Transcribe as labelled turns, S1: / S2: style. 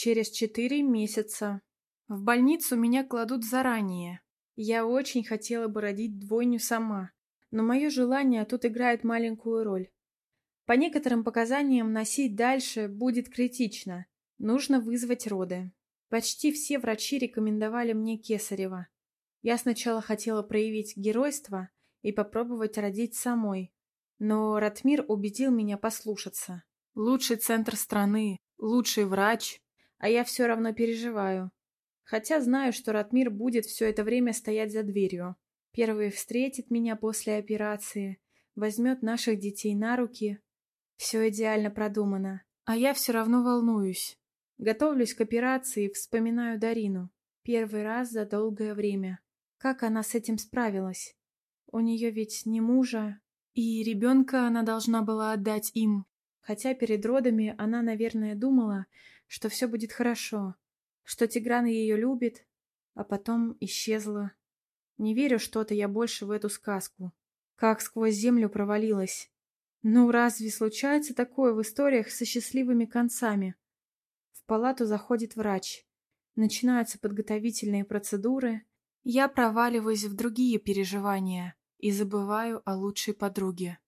S1: Через четыре месяца. В больницу меня кладут заранее. Я очень хотела бы родить двойню сама, но мое желание тут играет маленькую роль. По некоторым показаниям носить дальше будет критично. Нужно вызвать роды. Почти все врачи рекомендовали мне кесарева. Я сначала хотела проявить геройство и попробовать родить самой. Но Ратмир убедил меня послушаться. Лучший центр страны, лучший врач, а я все равно переживаю. Хотя знаю, что Ратмир будет все это время стоять за дверью. Первый встретит меня после операции, возьмет наших детей на руки. Все идеально продумано. А я все равно волнуюсь. Готовлюсь к операции, вспоминаю Дарину. Первый раз за долгое время. Как она с этим справилась? У нее ведь не мужа, и ребенка она должна была отдать им. Хотя перед родами она, наверное, думала, что все будет хорошо, что Тигран ее любит, а потом исчезла. Не верю что-то я больше в эту сказку. Как сквозь землю провалилась. Ну, разве случается такое в историях со счастливыми концами? В палату заходит врач. Начинаются подготовительные процедуры. Я проваливаюсь в другие переживания и забываю о лучшей подруге.